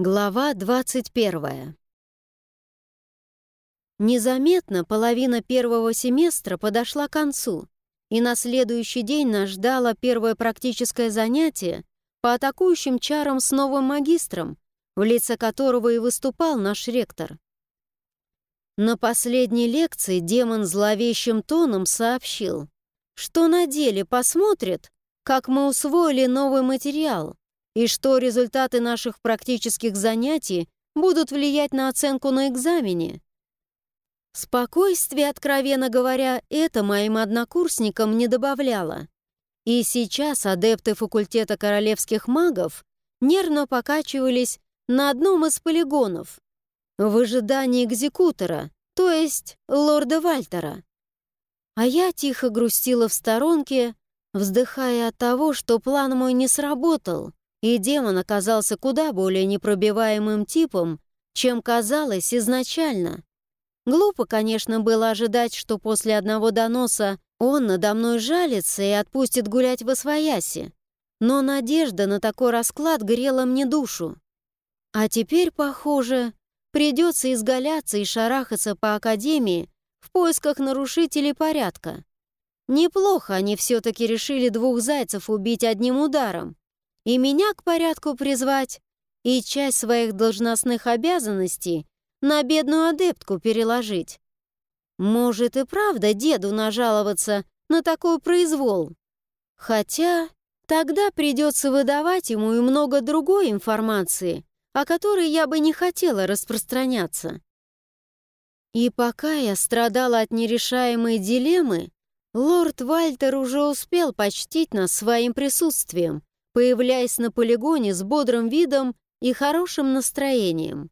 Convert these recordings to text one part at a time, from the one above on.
Глава 21. Незаметно половина первого семестра подошла к концу, и на следующий день нас ждало первое практическое занятие по атакующим чарам с новым магистром, в лице которого и выступал наш ректор. На последней лекции демон зловещим тоном сообщил, что на деле посмотрит, как мы усвоили новый материал, и что результаты наших практических занятий будут влиять на оценку на экзамене. Спокойствие, откровенно говоря, это моим однокурсникам не добавляло. И сейчас адепты факультета королевских магов нервно покачивались на одном из полигонов в ожидании экзекутора, то есть лорда Вальтера. А я тихо грустила в сторонке, вздыхая от того, что план мой не сработал, и демон оказался куда более непробиваемым типом, чем казалось изначально. Глупо, конечно, было ожидать, что после одного доноса он надо мной жалится и отпустит гулять во свояси. Но надежда на такой расклад грела мне душу. А теперь, похоже, придется изгаляться и шарахаться по академии в поисках нарушителей порядка. Неплохо они все-таки решили двух зайцев убить одним ударом и меня к порядку призвать, и часть своих должностных обязанностей на бедную адептку переложить. Может и правда деду нажаловаться на такой произвол. Хотя тогда придется выдавать ему и много другой информации, о которой я бы не хотела распространяться. И пока я страдала от нерешаемой дилеммы, лорд Вальтер уже успел почтить нас своим присутствием, появляясь на полигоне с бодрым видом и хорошим настроением.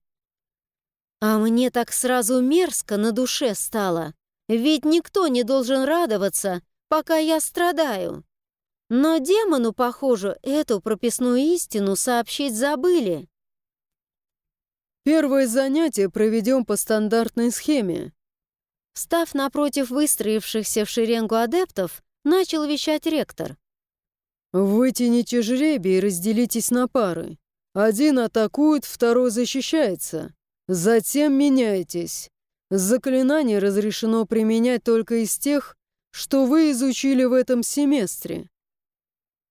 А мне так сразу мерзко на душе стало, ведь никто не должен радоваться, пока я страдаю. Но демону, похоже, эту прописную истину сообщить забыли. Первое занятие проведем по стандартной схеме. Став напротив выстроившихся в шеренгу адептов, начал вещать ректор. Вытяните жребий и разделитесь на пары. Один атакует, второй защищается. Затем меняйтесь. Заклинание разрешено применять только из тех, что вы изучили в этом семестре.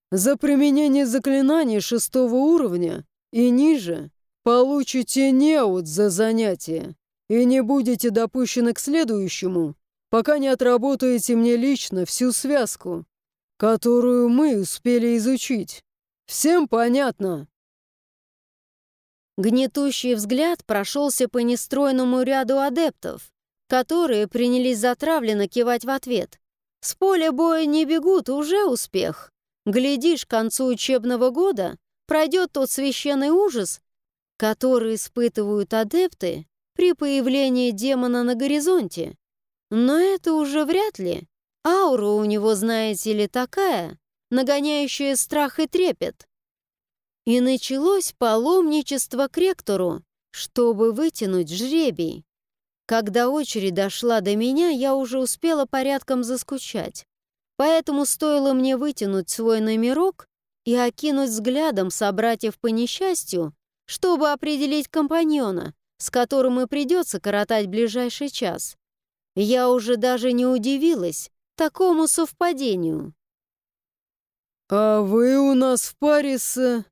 За применение заклинаний шестого уровня и ниже получите неуд за занятие и не будете допущены к следующему, пока не отработаете мне лично всю связку которую мы успели изучить. Всем понятно?» Гнетущий взгляд прошелся по нестройному ряду адептов, которые принялись затравленно кивать в ответ. «С поля боя не бегут, уже успех. Глядишь, к концу учебного года пройдет тот священный ужас, который испытывают адепты при появлении демона на горизонте. Но это уже вряд ли. Аура у него, знаете ли, такая, нагоняющая страх и трепет. И началось паломничество к ректору, чтобы вытянуть жребий. Когда очередь дошла до меня, я уже успела порядком заскучать. Поэтому стоило мне вытянуть свой номерок и окинуть взглядом собратьев по несчастью, чтобы определить компаньона, с которым и придется коротать ближайший час. Я уже даже не удивилась, такому совпадению. «А вы у нас в паре с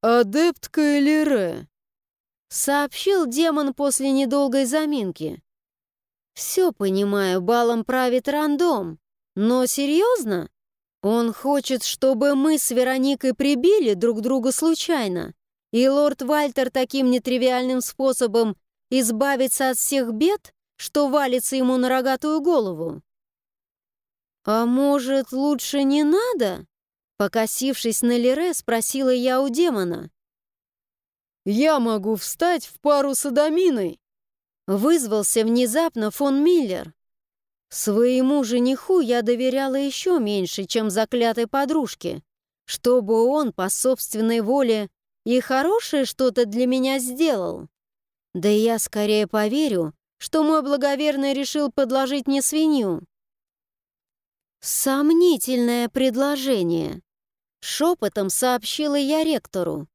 адепткой Лире», — сообщил демон после недолгой заминки. «Все понимаю, балом правит рандом, но серьезно? Он хочет, чтобы мы с Вероникой прибили друг друга случайно, и лорд Вальтер таким нетривиальным способом избавиться от всех бед, что валится ему на рогатую голову?» «А может, лучше не надо?» Покосившись на Лере, спросила я у демона. «Я могу встать в пару с Адаминой!» Вызвался внезапно фон Миллер. Своему жениху я доверяла еще меньше, чем заклятой подружке, чтобы он по собственной воле и хорошее что-то для меня сделал. Да я скорее поверю, что мой благоверный решил подложить мне свинью. «Сомнительное предложение», — шепотом сообщила я ректору.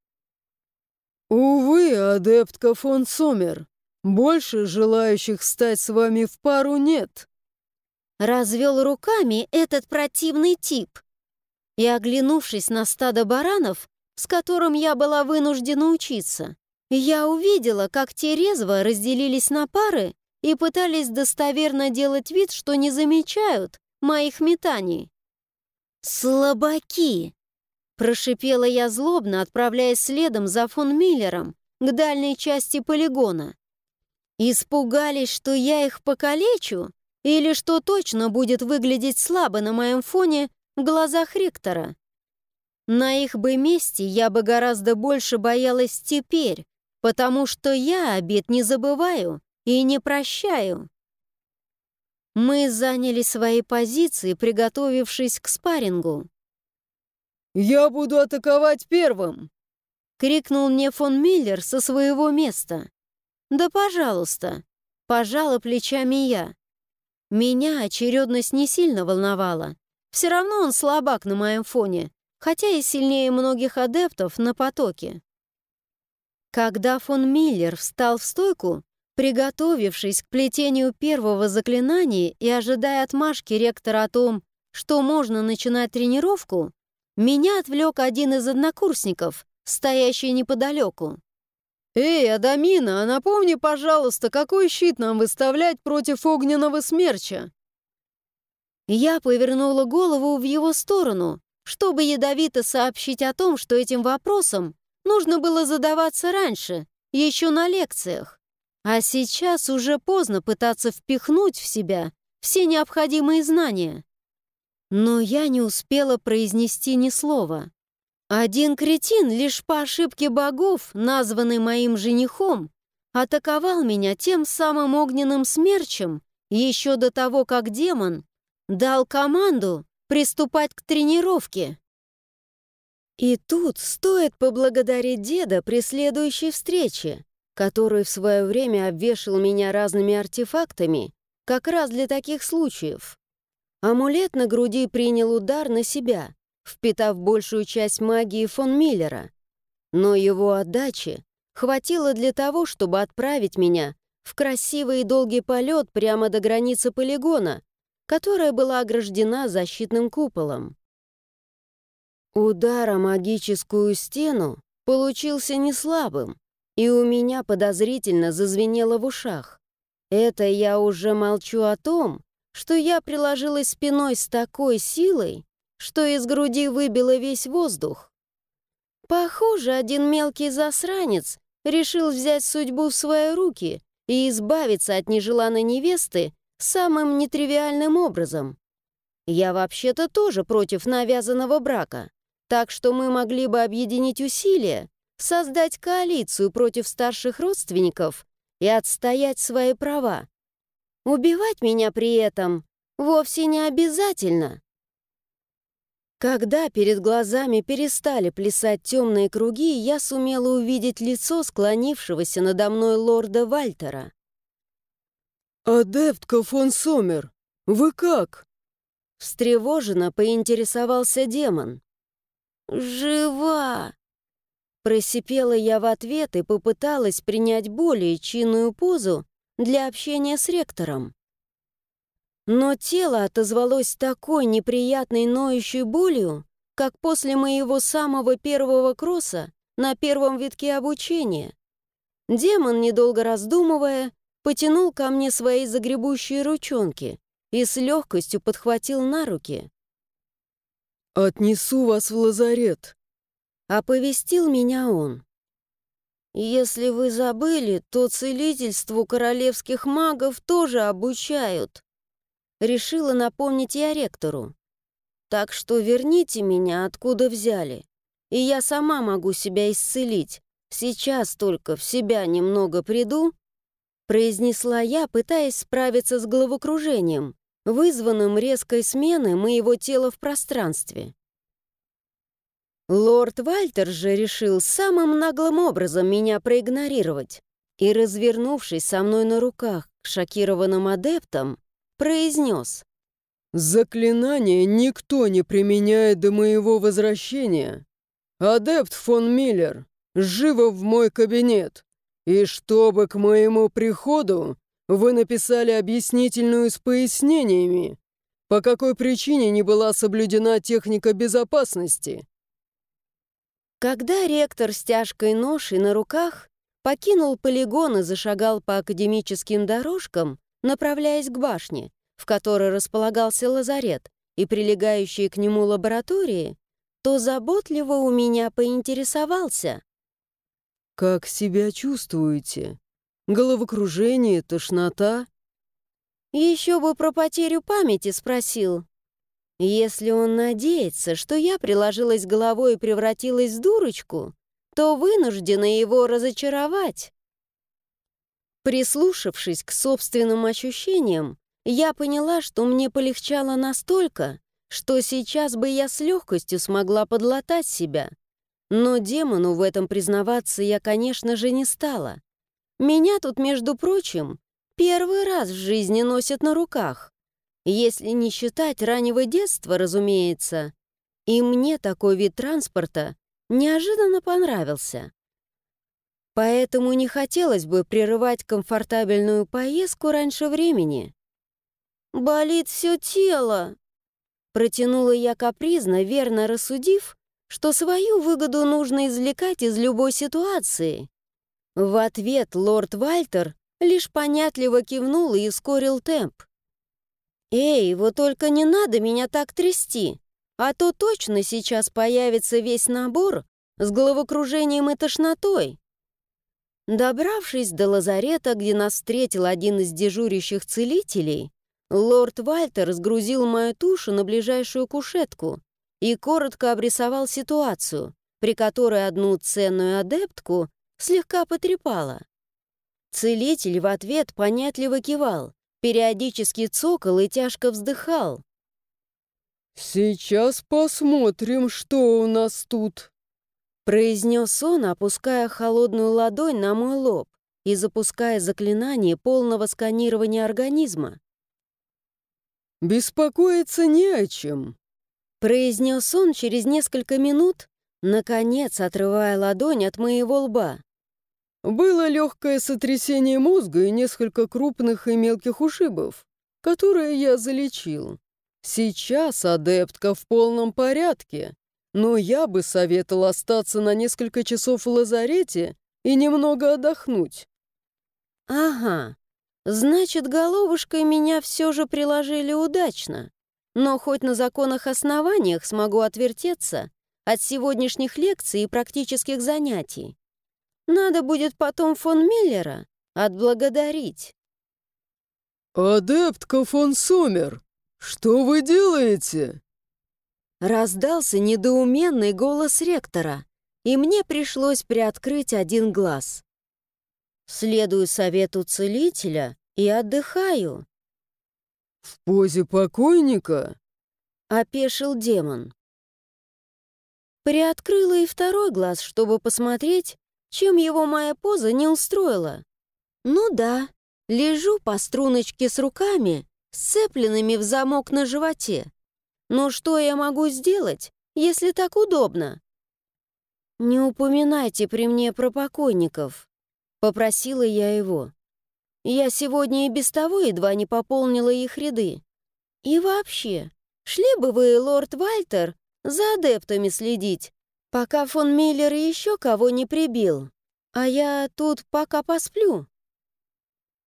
«Увы, адептка фон Сомер, больше желающих стать с вами в пару нет». Развел руками этот противный тип. И, оглянувшись на стадо баранов, с которым я была вынуждена учиться, я увидела, как те резво разделились на пары и пытались достоверно делать вид, что не замечают моих метаний. «Слабаки!» — прошипела я злобно, отправляясь следом за фон Миллером к дальней части полигона. Испугались, что я их покалечу или что точно будет выглядеть слабо на моем фоне в глазах Риктора. На их бы месте я бы гораздо больше боялась теперь, потому что я обед не забываю и не прощаю. Мы заняли свои позиции, приготовившись к спаррингу. «Я буду атаковать первым!» — крикнул мне фон Миллер со своего места. «Да, пожалуйста!» — пожала плечами я. Меня очередность не сильно волновала. Все равно он слабак на моем фоне, хотя и сильнее многих адептов на потоке. Когда фон Миллер встал в стойку, Приготовившись к плетению первого заклинания и ожидая отмашки ректора о том, что можно начинать тренировку, меня отвлек один из однокурсников, стоящий неподалеку. «Эй, Адамина, а напомни, пожалуйста, какой щит нам выставлять против огненного смерча?» Я повернула голову в его сторону, чтобы ядовито сообщить о том, что этим вопросом нужно было задаваться раньше, еще на лекциях. А сейчас уже поздно пытаться впихнуть в себя все необходимые знания. Но я не успела произнести ни слова. Один кретин, лишь по ошибке богов, названный моим женихом, атаковал меня тем самым огненным смерчем еще до того, как демон дал команду приступать к тренировке. И тут стоит поблагодарить деда при следующей встрече который в свое время обвешал меня разными артефактами, как раз для таких случаев. Амулет на груди принял удар на себя, впитав большую часть магии фон Миллера. Но его отдачи хватило для того, чтобы отправить меня в красивый и долгий полет прямо до границы полигона, которая была ограждена защитным куполом. Удар о магическую стену получился не слабым, и у меня подозрительно зазвенело в ушах. Это я уже молчу о том, что я приложилась спиной с такой силой, что из груди выбило весь воздух. Похоже, один мелкий засранец решил взять судьбу в свои руки и избавиться от нежеланной невесты самым нетривиальным образом. Я вообще-то тоже против навязанного брака, так что мы могли бы объединить усилия создать коалицию против старших родственников и отстоять свои права. Убивать меня при этом вовсе не обязательно. Когда перед глазами перестали плясать темные круги, я сумела увидеть лицо склонившегося надо мной лорда Вальтера. «Адептка фон Сомер, вы как?» Встревоженно поинтересовался демон. «Жива!» Просипела я в ответ и попыталась принять более чинную позу для общения с ректором. Но тело отозвалось такой неприятной ноющей болью, как после моего самого первого кросса на первом витке обучения. Демон, недолго раздумывая, потянул ко мне свои загребущие ручонки и с легкостью подхватил на руки. «Отнесу вас в лазарет», Оповестил меня он. «Если вы забыли, то целительству королевских магов тоже обучают». Решила напомнить я ректору. «Так что верните меня, откуда взяли, и я сама могу себя исцелить. Сейчас только в себя немного приду», произнесла я, пытаясь справиться с головокружением, вызванным резкой сменой моего тела в пространстве. Лорд Вальтер же решил самым наглым образом меня проигнорировать и, развернувшись со мной на руках к шокированным адептам, произнес «Заклинание никто не применяет до моего возвращения. Адепт фон Миллер, живо в мой кабинет, и чтобы к моему приходу вы написали объяснительную с пояснениями, по какой причине не была соблюдена техника безопасности. Когда ректор с тяжкой ношей на руках покинул полигон и зашагал по академическим дорожкам, направляясь к башне, в которой располагался лазарет и прилегающие к нему лаборатории, то заботливо у меня поинтересовался. «Как себя чувствуете? Головокружение, тошнота?» Еще бы про потерю памяти спросил. Если он надеется, что я приложилась головой и превратилась в дурочку, то вынуждена его разочаровать. Прислушавшись к собственным ощущениям, я поняла, что мне полегчало настолько, что сейчас бы я с легкостью смогла подлатать себя. Но демону в этом признаваться я, конечно же, не стала. Меня тут, между прочим, первый раз в жизни носят на руках. Если не считать раннего детства, разумеется. И мне такой вид транспорта неожиданно понравился. Поэтому не хотелось бы прерывать комфортабельную поездку раньше времени. «Болит все тело!» Протянула я капризно, верно рассудив, что свою выгоду нужно извлекать из любой ситуации. В ответ лорд Вальтер лишь понятливо кивнул и ускорил темп. «Эй, вот только не надо меня так трясти, а то точно сейчас появится весь набор с головокружением и тошнотой». Добравшись до лазарета, где нас встретил один из дежурящих целителей, лорд Вальтер сгрузил мою тушу на ближайшую кушетку и коротко обрисовал ситуацию, при которой одну ценную адептку слегка потрепала. Целитель в ответ понятливо кивал, периодически цокал и тяжко вздыхал. «Сейчас посмотрим, что у нас тут», произнес он, опуская холодную ладонь на мой лоб и запуская заклинание полного сканирования организма. «Беспокоиться не о чем», произнес он через несколько минут, наконец отрывая ладонь от моего лба. Было легкое сотрясение мозга и несколько крупных и мелких ушибов, которые я залечил. Сейчас адептка в полном порядке, но я бы советовал остаться на несколько часов в лазарете и немного отдохнуть. Ага, значит, головушкой меня все же приложили удачно. Но хоть на законных основаниях смогу отвертеться от сегодняшних лекций и практических занятий. Надо будет потом фон Миллера отблагодарить. «Адептка фон Сомер, что вы делаете?» Раздался недоуменный голос ректора, и мне пришлось приоткрыть один глаз. Следую совету целителя и отдыхаю. «В позе покойника?» — опешил демон. Приоткрыла и второй глаз, чтобы посмотреть, чем его моя поза не устроила. Ну да, лежу по струночке с руками, сцепленными в замок на животе. Но что я могу сделать, если так удобно? «Не упоминайте при мне про покойников», — попросила я его. «Я сегодня и без того едва не пополнила их ряды. И вообще, шли бы вы, лорд Вальтер, за адептами следить, пока фон Миллер еще кого не прибил, а я тут пока посплю».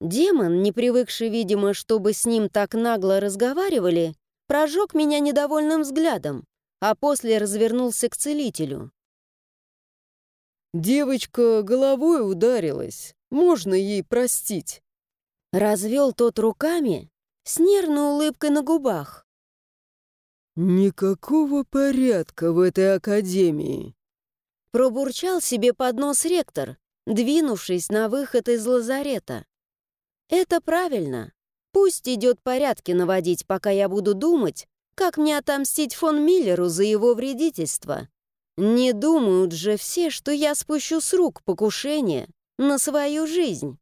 Демон, не привыкший, видимо, чтобы с ним так нагло разговаривали, прожег меня недовольным взглядом, а после развернулся к целителю. «Девочка головой ударилась, можно ей простить». Развел тот руками с нервной улыбкой на губах. «Никакого порядка в этой академии!» Пробурчал себе под нос ректор, двинувшись на выход из лазарета. «Это правильно. Пусть идет порядки наводить, пока я буду думать, как мне отомстить фон Миллеру за его вредительство. Не думают же все, что я спущу с рук покушение на свою жизнь».